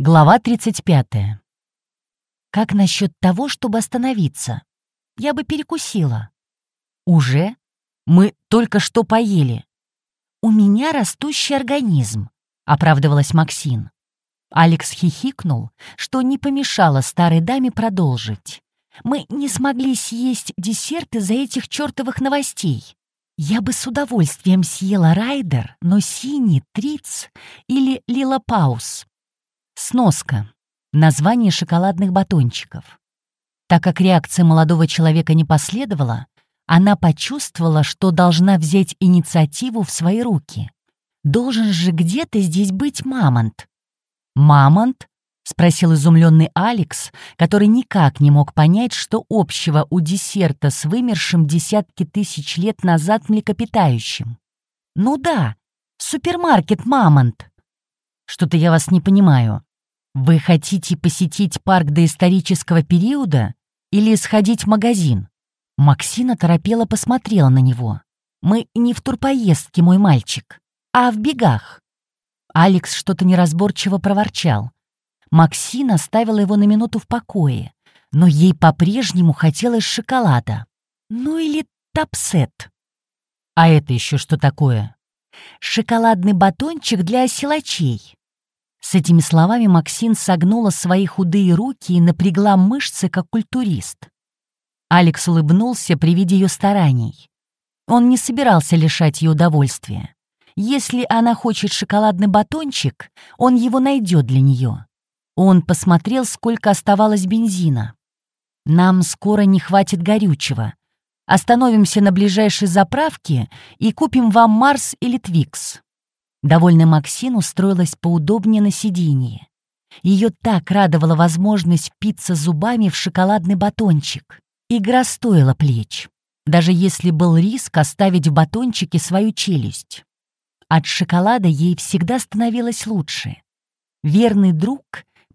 Глава 35. Как насчет того, чтобы остановиться? Я бы перекусила. Уже? Мы только что поели. У меня растущий организм, оправдывалась Максин. Алекс хихикнул, что не помешало старой даме продолжить. Мы не смогли съесть десерт из-за этих чертовых новостей. Я бы с удовольствием съела райдер, но синий триц или лила паус Сноска. Название шоколадных батончиков. Так как реакция молодого человека не последовала, она почувствовала, что должна взять инициативу в свои руки. Должен же где-то здесь быть мамонт. «Мамонт?» — спросил изумленный Алекс, который никак не мог понять, что общего у десерта с вымершим десятки тысяч лет назад млекопитающим. «Ну да, супермаркет «Мамонт». «Что-то я вас не понимаю. Вы хотите посетить парк доисторического периода или сходить в магазин? Максина торопела посмотрела на него. Мы не в турпоездке, мой мальчик, а в бегах. Алекс что-то неразборчиво проворчал. Максина ставила его на минуту в покое, но ей по-прежнему хотелось шоколада. Ну или тапсет. А это еще что такое? Шоколадный батончик для силачей. С этими словами Максин согнула свои худые руки и напрягла мышцы, как культурист. Алекс улыбнулся при виде ее стараний. Он не собирался лишать ее удовольствия. Если она хочет шоколадный батончик, он его найдет для нее. Он посмотрел, сколько оставалось бензина. «Нам скоро не хватит горючего. Остановимся на ближайшей заправке и купим вам Марс или Твикс». Довольная Максин устроилась поудобнее на сиденье. Ее так радовала возможность впиться зубами в шоколадный батончик. Игра стоила плеч, даже если был риск оставить в батончике свою челюсть. От шоколада ей всегда становилось лучше. Верный друг,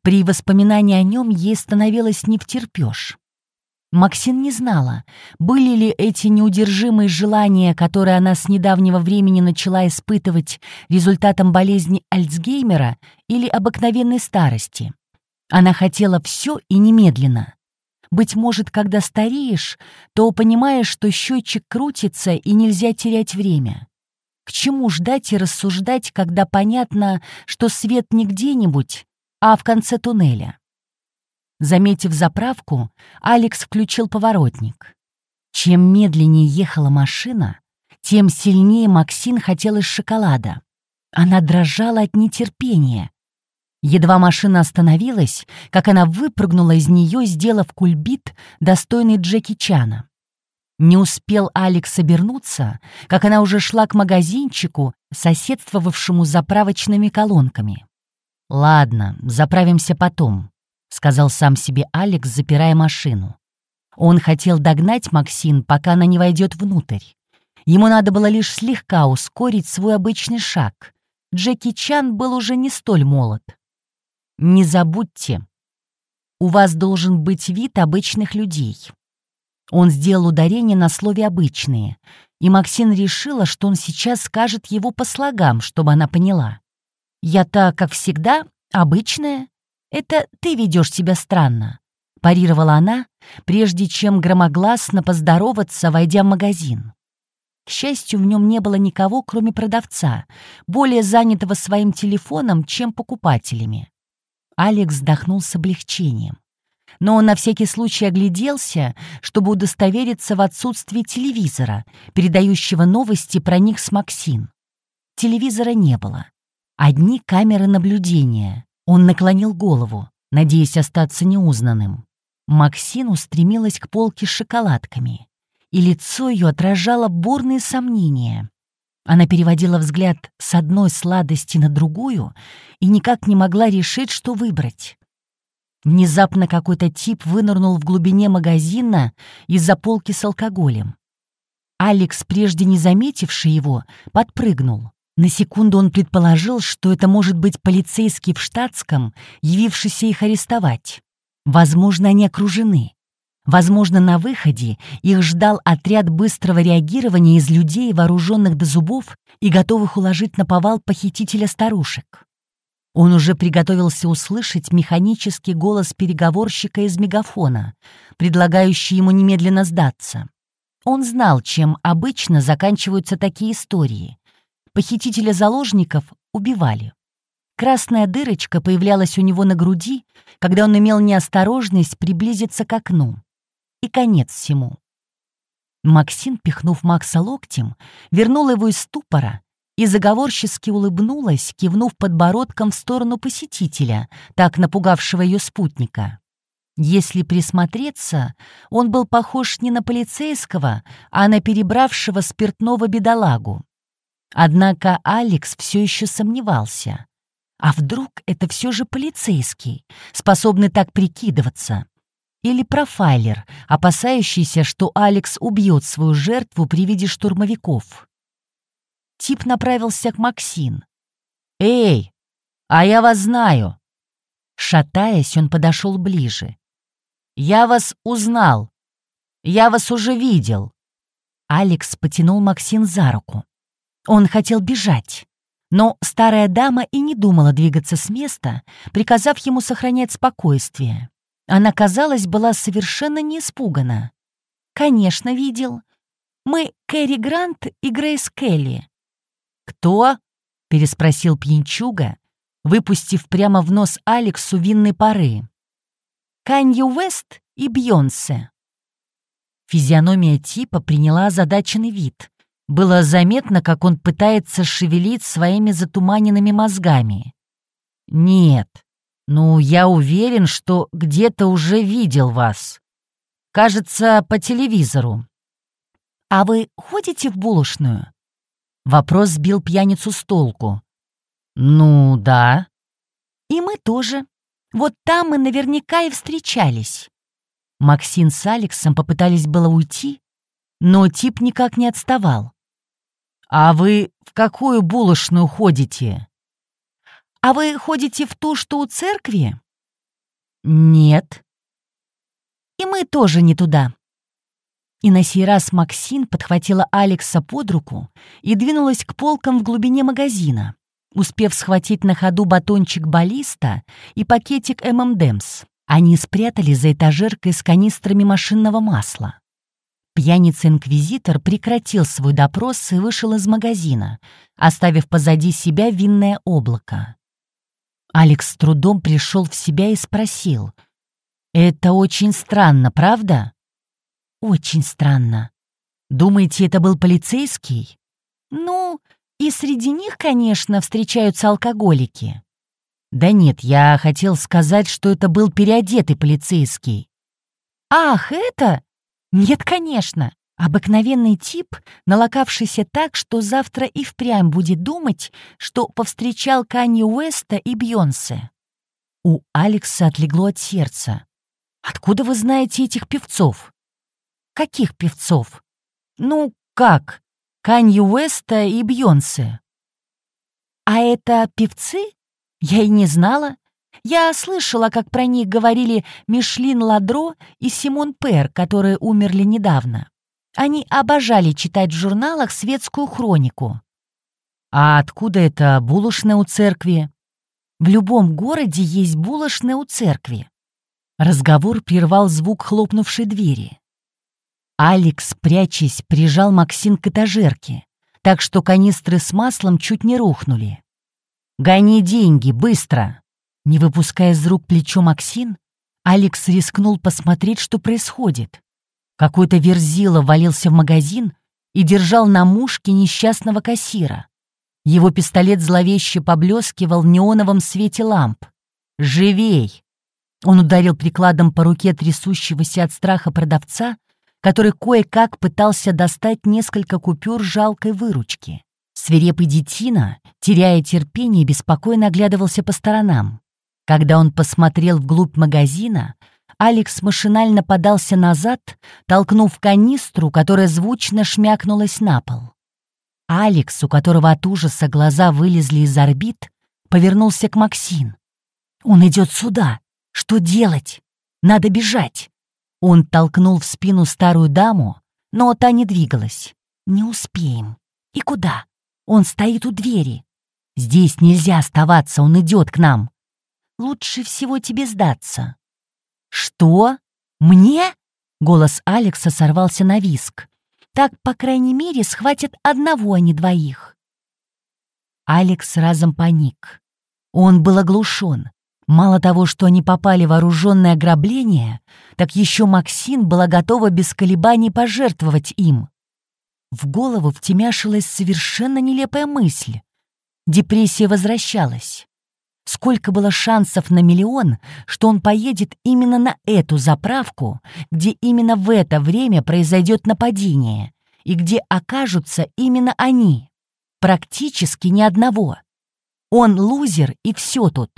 при воспоминании о нем ей становилось не втерпёшь. Максин не знала, были ли эти неудержимые желания, которые она с недавнего времени начала испытывать результатом болезни Альцгеймера или обыкновенной старости. Она хотела все и немедленно. Быть может, когда стареешь, то понимаешь, что счетчик крутится и нельзя терять время. К чему ждать и рассуждать, когда понятно, что свет не где-нибудь, а в конце туннеля? Заметив заправку, Алекс включил поворотник. Чем медленнее ехала машина, тем сильнее Максин хотелось шоколада. Она дрожала от нетерпения. Едва машина остановилась, как она выпрыгнула из нее, сделав кульбит, достойный Джеки Чана. Не успел Алекс обернуться, как она уже шла к магазинчику, соседствовавшему с заправочными колонками. «Ладно, заправимся потом», — сказал сам себе Алекс, запирая машину. Он хотел догнать Максин, пока она не войдет внутрь. Ему надо было лишь слегка ускорить свой обычный шаг. Джеки Чан был уже не столь молод. «Не забудьте, у вас должен быть вид обычных людей». Он сделал ударение на слове «обычные», и Максин решила, что он сейчас скажет его по слогам, чтобы она поняла. «Я-то, как всегда, обычная, это ты ведешь себя странно», — парировала она, прежде чем громогласно поздороваться, войдя в магазин. К счастью, в нем не было никого, кроме продавца, более занятого своим телефоном, чем покупателями. Алекс вздохнул с облегчением. Но он на всякий случай огляделся, чтобы удостовериться в отсутствии телевизора, передающего новости про них с Максин. Телевизора не было. Одни камеры наблюдения. Он наклонил голову, надеясь остаться неузнанным. Максин устремилась к полке с шоколадками, и лицо ее отражало бурные сомнения. Она переводила взгляд с одной сладости на другую и никак не могла решить, что выбрать. Внезапно какой-то тип вынырнул в глубине магазина из-за полки с алкоголем. Алекс, прежде не заметивший его, подпрыгнул. На секунду он предположил, что это может быть полицейский в штатском, явившийся их арестовать. Возможно, они окружены. Возможно, на выходе их ждал отряд быстрого реагирования из людей, вооруженных до зубов и готовых уложить на повал похитителя старушек. Он уже приготовился услышать механический голос переговорщика из мегафона, предлагающий ему немедленно сдаться. Он знал, чем обычно заканчиваются такие истории. Похитителя заложников убивали. Красная дырочка появлялась у него на груди, когда он имел неосторожность приблизиться к окну. И конец всему. Максим, пихнув Макса локтем, вернул его из ступора и заговорчески улыбнулась, кивнув подбородком в сторону посетителя, так напугавшего ее спутника. Если присмотреться, он был похож не на полицейского, а на перебравшего спиртного бедолагу. Однако Алекс все еще сомневался. А вдруг это все же полицейский, способный так прикидываться? Или профайлер, опасающийся, что Алекс убьет свою жертву при виде штурмовиков? Тип направился к Максин. «Эй, а я вас знаю!» Шатаясь, он подошел ближе. «Я вас узнал! Я вас уже видел!» Алекс потянул Максин за руку. Он хотел бежать, но старая дама и не думала двигаться с места, приказав ему сохранять спокойствие. Она, казалось, была совершенно не испугана. «Конечно, видел. Мы Кэрри Грант и Грейс Келли». «Кто?» — переспросил пьянчуга, выпустив прямо в нос Алексу винной пары. Канье Уэст и Бьонсе. Физиономия типа приняла озадаченный вид. Было заметно, как он пытается шевелить своими затуманенными мозгами. «Нет, ну, я уверен, что где-то уже видел вас. Кажется, по телевизору». «А вы ходите в булочную?» Вопрос сбил пьяницу с толку. «Ну, да». «И мы тоже. Вот там мы наверняка и встречались». Максин с Алексом попытались было уйти, но тип никак не отставал. «А вы в какую булочную ходите?» «А вы ходите в ту, что у церкви?» «Нет». «И мы тоже не туда». И на сей раз Максин подхватила Алекса под руку и двинулась к полкам в глубине магазина успев схватить на ходу батончик баллиста и пакетик ММДМС. Они спрятали за этажеркой с канистрами машинного масла. Пьяница-инквизитор прекратил свой допрос и вышел из магазина, оставив позади себя винное облако. Алекс с трудом пришел в себя и спросил. «Это очень странно, правда?» «Очень странно. Думаете, это был полицейский?» «Ну, и среди них, конечно, встречаются алкоголики. Да нет, я хотел сказать, что это был переодетый полицейский. Ах, это? Нет, конечно. Обыкновенный тип, налокавшийся так, что завтра и впрямь будет думать, что повстречал Канье Уэста и Бьонсе. У Алекса отлегло от сердца. «Откуда вы знаете этих певцов?» «Каких певцов?» «Ну, как? Канье Уэста и Бьонсе. А это певцы? Я и не знала. Я слышала, как про них говорили Мишлин Ладро и Симон Пер, которые умерли недавно. Они обожали читать в журналах светскую хронику. А откуда это булочная у церкви? В любом городе есть булочная у церкви. Разговор прервал звук хлопнувшей двери. Алекс, прячась, прижал Максин к этажерке, так что канистры с маслом чуть не рухнули. «Гони деньги, быстро!» Не выпуская из рук плечо Максин, Алекс рискнул посмотреть, что происходит. Какой-то верзила валился в магазин и держал на мушке несчастного кассира. Его пистолет зловеще поблескивал в неоновом свете ламп. «Живей!» Он ударил прикладом по руке трясущегося от страха продавца, который кое-как пытался достать несколько купюр жалкой выручки. Свирепый детина, теряя терпение, беспокойно оглядывался по сторонам. Когда он посмотрел вглубь магазина, Алекс машинально подался назад, толкнув канистру, которая звучно шмякнулась на пол. Алекс, у которого от ужаса глаза вылезли из орбит, повернулся к Максин. «Он идет сюда! Что делать? Надо бежать!» Он толкнул в спину старую даму, но та не двигалась. «Не успеем. И куда? Он стоит у двери. Здесь нельзя оставаться, он идет к нам. Лучше всего тебе сдаться». «Что? Мне?» Голос Алекса сорвался на виск. «Так, по крайней мере, схватят одного, а не двоих». Алекс разом паник. Он был оглушен. Мало того, что они попали в вооруженное ограбление, так еще Максин была готова без колебаний пожертвовать им. В голову втемяшилась совершенно нелепая мысль. Депрессия возвращалась. Сколько было шансов на миллион, что он поедет именно на эту заправку, где именно в это время произойдет нападение, и где окажутся именно они. Практически ни одного. Он лузер, и все тут.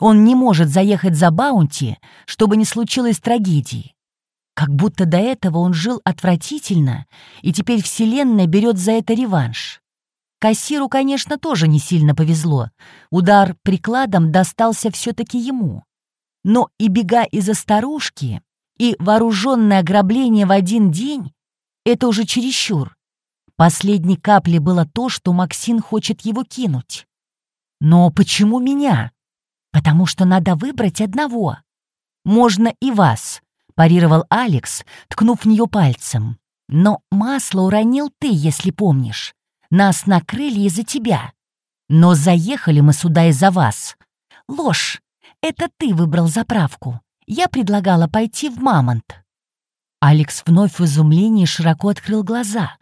Он не может заехать за Баунти, чтобы не случилось трагедии. Как будто до этого он жил отвратительно, и теперь Вселенная берет за это реванш. Кассиру, конечно, тоже не сильно повезло. Удар прикладом достался все-таки ему. Но и бега из-за старушки, и вооруженное ограбление в один день — это уже чересчур. Последней каплей было то, что Максин хочет его кинуть. Но почему меня? Потому что надо выбрать одного. Можно и вас, парировал Алекс, ткнув в нее пальцем. Но масло уронил ты, если помнишь. Нас накрыли из-за тебя. Но заехали мы сюда из-за вас. Ложь. Это ты выбрал заправку. Я предлагала пойти в Мамонт. Алекс вновь в изумлении широко открыл глаза.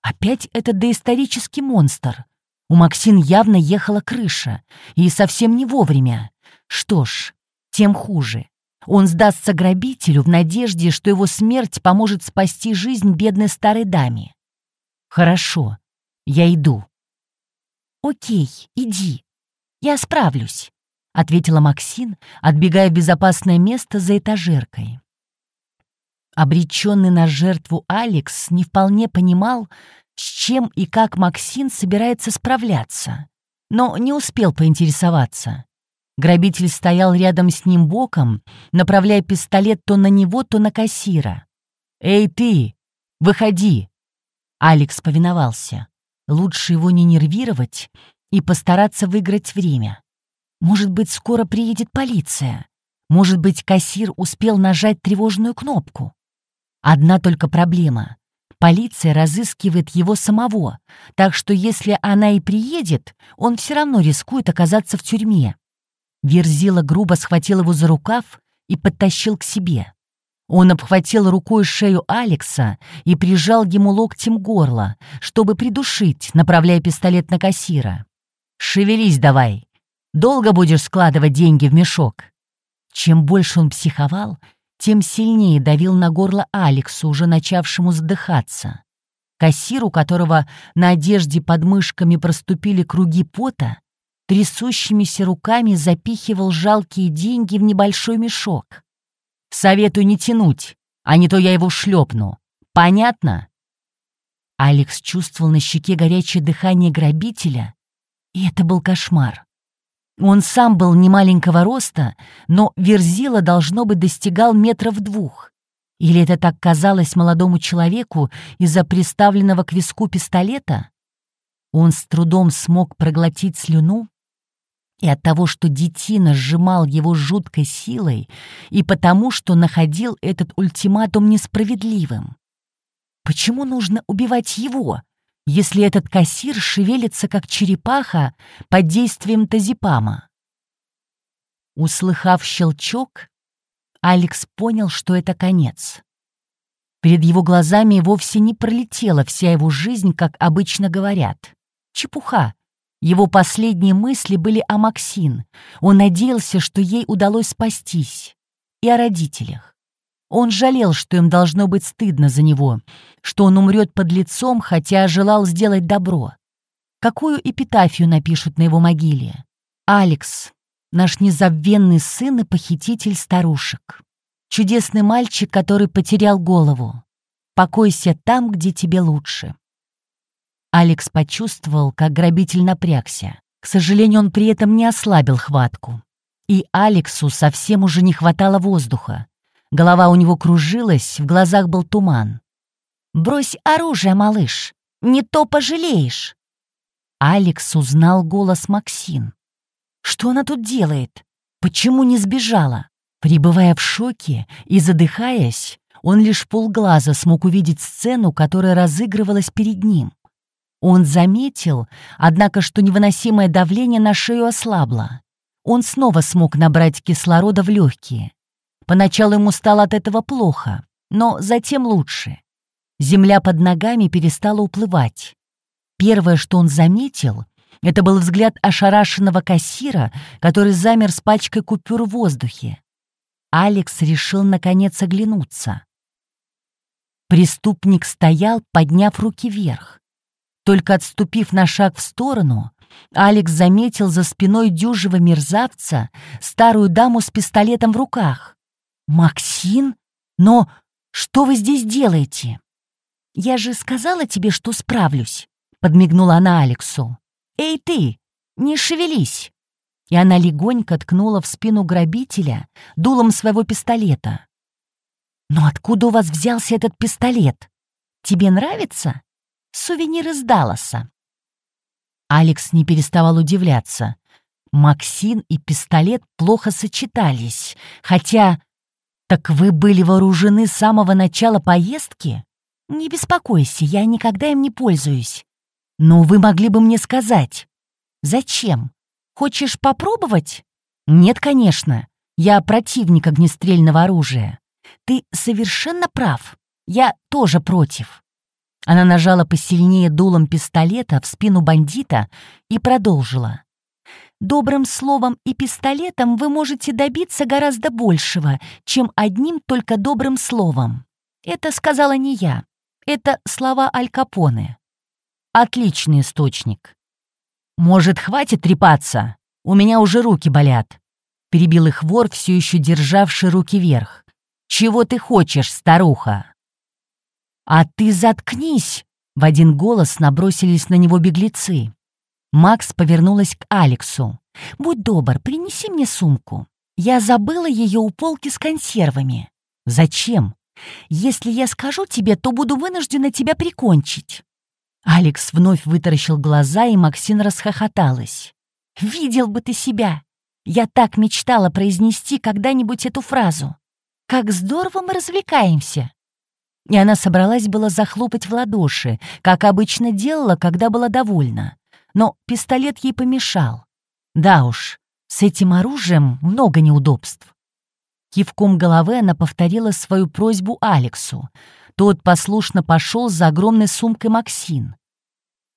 Опять этот доисторический монстр. У Максин явно ехала крыша, и совсем не вовремя. Что ж, тем хуже. Он сдастся грабителю в надежде, что его смерть поможет спасти жизнь бедной старой даме. Хорошо, я иду. Окей, иди. Я справлюсь, ответила Максин, отбегая в безопасное место за этажеркой. Обреченный на жертву Алекс не вполне понимал, с чем и как Максин собирается справляться, но не успел поинтересоваться. Грабитель стоял рядом с ним боком, направляя пистолет то на него, то на кассира. «Эй, ты! Выходи!» Алекс повиновался. Лучше его не нервировать и постараться выиграть время. Может быть, скоро приедет полиция. Может быть, кассир успел нажать тревожную кнопку. Одна только проблема. Полиция разыскивает его самого, так что если она и приедет, он все равно рискует оказаться в тюрьме. Верзила грубо схватил его за рукав и подтащил к себе. Он обхватил рукой шею Алекса и прижал ему локтем горло, чтобы придушить, направляя пистолет на кассира. «Шевелись давай! Долго будешь складывать деньги в мешок?» Чем больше он психовал, тем сильнее давил на горло Алексу, уже начавшему задыхаться. Кассир, у которого на одежде под мышками проступили круги пота, трясущимися руками запихивал жалкие деньги в небольшой мешок. Советую не тянуть, а не то я его шлепну. Понятно?» Алекс чувствовал на щеке горячее дыхание грабителя, и это был кошмар. Он сам был не маленького роста, но Верзила, должно быть, достигал метров двух. Или это так казалось молодому человеку из-за приставленного к виску пистолета? Он с трудом смог проглотить слюну и от того, что детина сжимал его жуткой силой, и потому, что находил этот ультиматум несправедливым. Почему нужно убивать его, если этот кассир шевелится, как черепаха, под действием тазипама? Услыхав щелчок, Алекс понял, что это конец. Перед его глазами вовсе не пролетела вся его жизнь, как обычно говорят. Чепуха, его последние мысли были о Максин. Он надеялся, что ей удалось спастись. И о родителях. Он жалел, что им должно быть стыдно за него, что он умрет под лицом, хотя желал сделать добро. Какую эпитафию напишут на его могиле? «Алекс, наш незабвенный сын и похититель старушек. Чудесный мальчик, который потерял голову. Покойся там, где тебе лучше». Алекс почувствовал, как грабитель напрягся. К сожалению, он при этом не ослабил хватку. И Алексу совсем уже не хватало воздуха. Голова у него кружилась, в глазах был туман. «Брось оружие, малыш! Не то пожалеешь!» Алекс узнал голос Максин. Что она тут делает? Почему не сбежала? Прибывая в шоке и задыхаясь, он лишь полглаза смог увидеть сцену, которая разыгрывалась перед ним. Он заметил, однако, что невыносимое давление на шею ослабло. Он снова смог набрать кислорода в легкие. Поначалу ему стало от этого плохо, но затем лучше. Земля под ногами перестала уплывать. Первое, что он заметил, это был взгляд ошарашенного кассира, который замер с пачкой купюр в воздухе. Алекс решил наконец оглянуться. Преступник стоял, подняв руки вверх. Только отступив на шаг в сторону, Алекс заметил за спиной дюжего мерзавца старую даму с пистолетом в руках. «Максин? Но что вы здесь делаете?» «Я же сказала тебе, что справлюсь», — подмигнула она Алексу. «Эй ты, не шевелись!» И она легонько ткнула в спину грабителя дулом своего пистолета. «Но откуда у вас взялся этот пистолет? Тебе нравится?» Сувенир из Далласа. Алекс не переставал удивляться. Максин и пистолет плохо сочетались, хотя... Так вы были вооружены с самого начала поездки? Не беспокойся, я никогда им не пользуюсь. Но вы могли бы мне сказать. Зачем? Хочешь попробовать? Нет, конечно. Я противник огнестрельного оружия. Ты совершенно прав. Я тоже против. Она нажала посильнее дулом пистолета в спину бандита и продолжила. «Добрым словом и пистолетом вы можете добиться гораздо большего, чем одним только добрым словом. Это сказала не я. Это слова Аль Капоне. Отличный источник. Может, хватит трепаться? У меня уже руки болят. Перебил их вор, все еще державший руки вверх. «Чего ты хочешь, старуха?» «А ты заткнись!» — в один голос набросились на него беглецы. Макс повернулась к Алексу. «Будь добр, принеси мне сумку. Я забыла ее у полки с консервами». «Зачем? Если я скажу тебе, то буду вынуждена тебя прикончить». Алекс вновь вытаращил глаза, и Максин расхохоталась. «Видел бы ты себя! Я так мечтала произнести когда-нибудь эту фразу. Как здорово мы развлекаемся!» И она собралась было захлопать в ладоши, как обычно делала, когда была довольна. Но пистолет ей помешал. Да уж, с этим оружием много неудобств. Кивком головы она повторила свою просьбу Алексу. Тот послушно пошел за огромной сумкой Максин.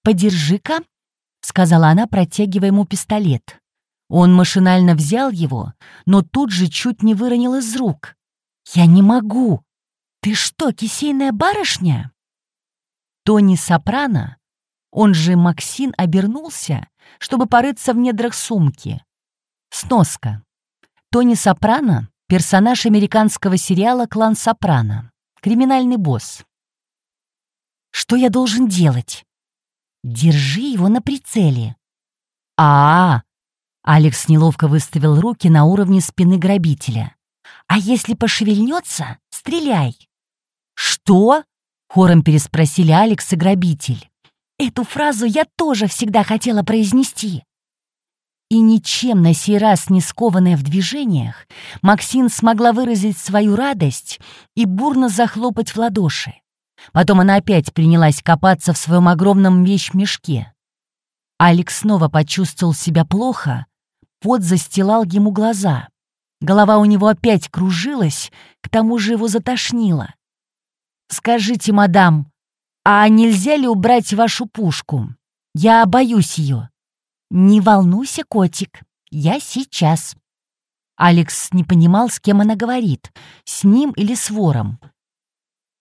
«Подержи-ка», — сказала она, протягивая ему пистолет. Он машинально взял его, но тут же чуть не выронил из рук. «Я не могу», «Ты что, кисейная барышня?» Тони Сопрано, он же Максин, обернулся, чтобы порыться в недрах сумки. Сноска. Тони Сопрано — персонаж американского сериала «Клан Сопрано», криминальный босс. «Что я должен делать?» «Держи его на прицеле». «А-а-а!» Алекс неловко выставил руки на уровне спины грабителя. «А если пошевельнется, стреляй!» «Что?» — хором переспросили Алекс и грабитель. «Эту фразу я тоже всегда хотела произнести». И ничем на сей раз не скованная в движениях, Максин смогла выразить свою радость и бурно захлопать в ладоши. Потом она опять принялась копаться в своем огромном вещмешке. Алекс снова почувствовал себя плохо, пот застилал ему глаза. Голова у него опять кружилась, к тому же его затошнило. «Скажите, мадам, а нельзя ли убрать вашу пушку? Я боюсь ее». «Не волнуйся, котик, я сейчас». Алекс не понимал, с кем она говорит, с ним или с вором.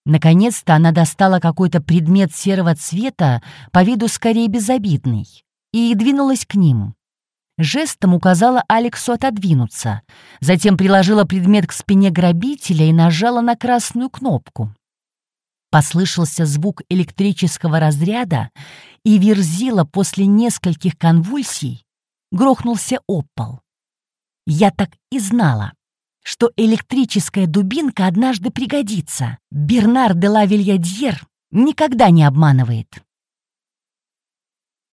Наконец-то она достала какой-то предмет серого цвета, по виду скорее безобидный, и двинулась к ним. Жестом указала Алексу отодвинуться, затем приложила предмет к спине грабителя и нажала на красную кнопку. Послышался звук электрического разряда, и Верзила после нескольких конвульсий грохнулся об пол. Я так и знала, что электрическая дубинка однажды пригодится. Бернар де ла Вильядьер никогда не обманывает.